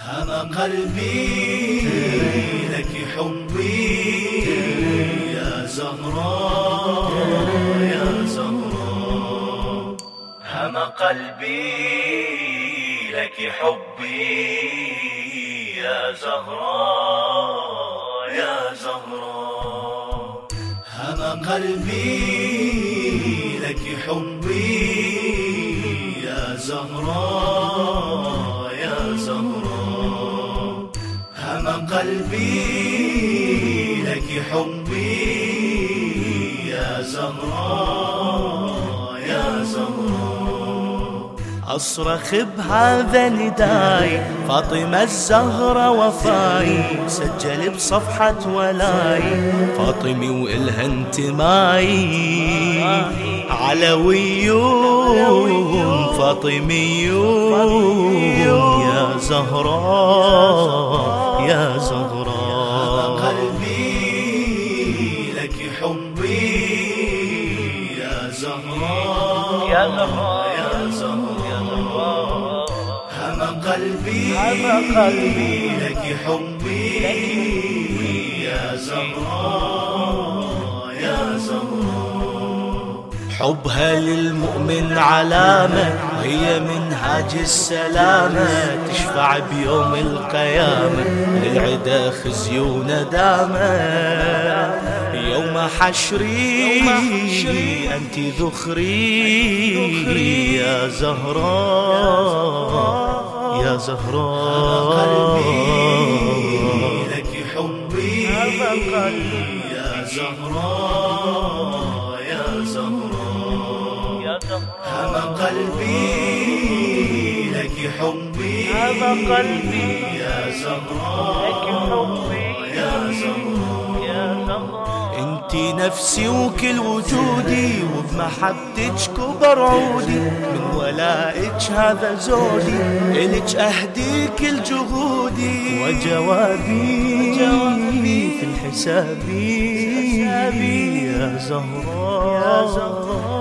هم قلبي لك حبي يا زهراء يا زهراء هم قلبي لك حبي يا زهراء يا زهراء هم قلبي لك حبي يا زهراء قلبي لك حبي يا زهراء يا زهراء أصرخ بهذا نداي فاطمة الزهرة وفاي سجل بصفحة ولاي. فاطمي وإلها انتماي علويون فاطميون. زهراء يا زهراء قلبي لك حبي يا زهراء يا زهراء يا زهراء هم قلبي هم قلبي. لك حبي يا زهراء حبها للمؤمن علامة وهي منهاج السلامة تشفع بيوم القيامة للعدا خزي وندامة. يوم حشري أنت ذخري. يا زهراء يا زهراء لك حبي. يا زهراء زهراء هم قلبي لك حبي قلبي يا زهراء يا زهراء. انتي نفسي وكل وجودي وبمحبتك كبر عودي من ولائك هذا زودي إلك أهدي كل جهودي. وجوابي جوابي في الحساب يا زهراء. يا زهراء.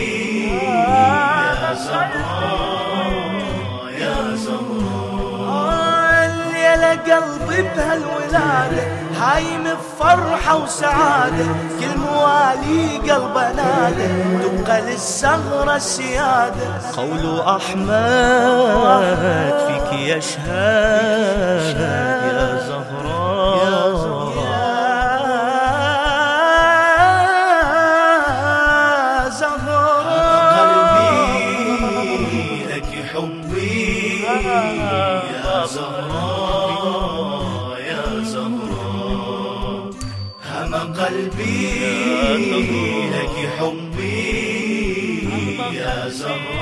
يا زهراء يا زهراء الليلة قلبي بهالولادة هايم بفرحة وسعادة كل موالي قلبه نادى تبقى للزهرة السيادة قول أحمد فيك يشهد يا زهراء يا زهراء هم قلبي لك حبي يا زهراء